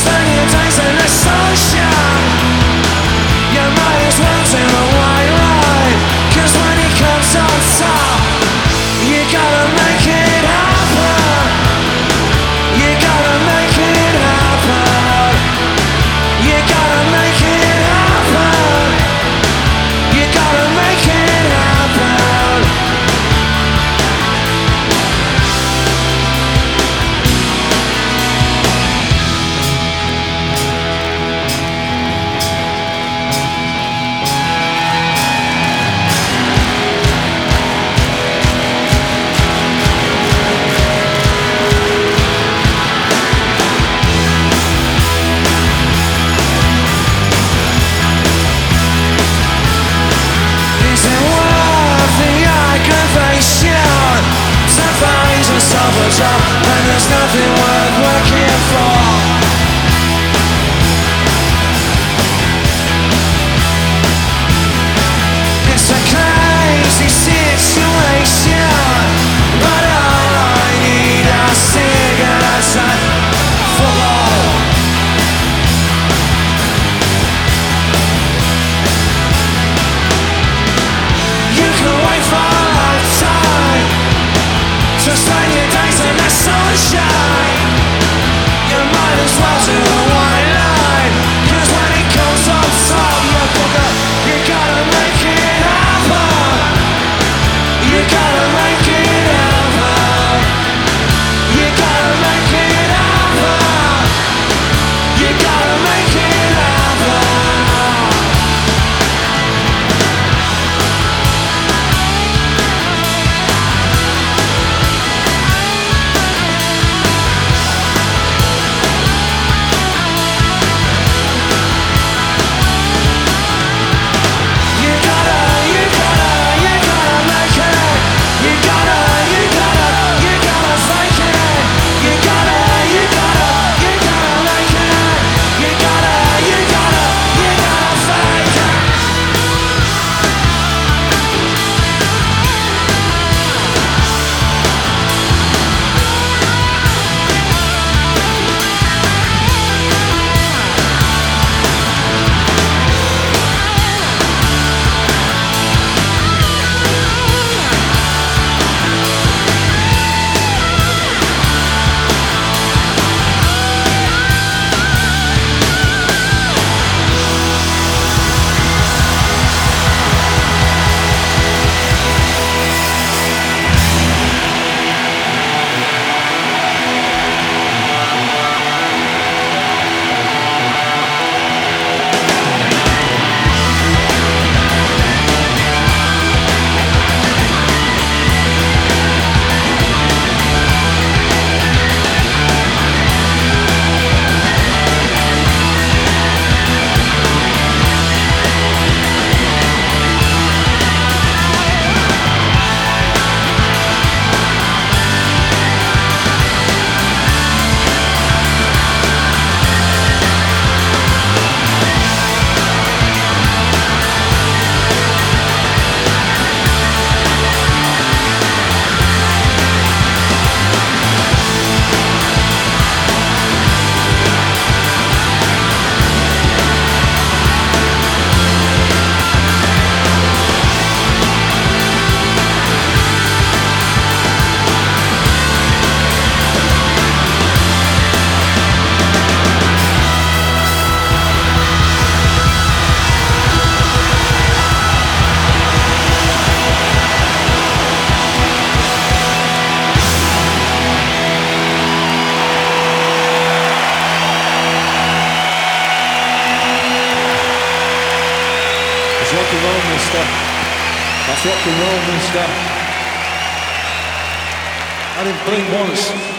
Stanie tańce na nothing shine. You might as well do. That's rock and roll, mister. That's rock and roll, mister. I didn't blink once.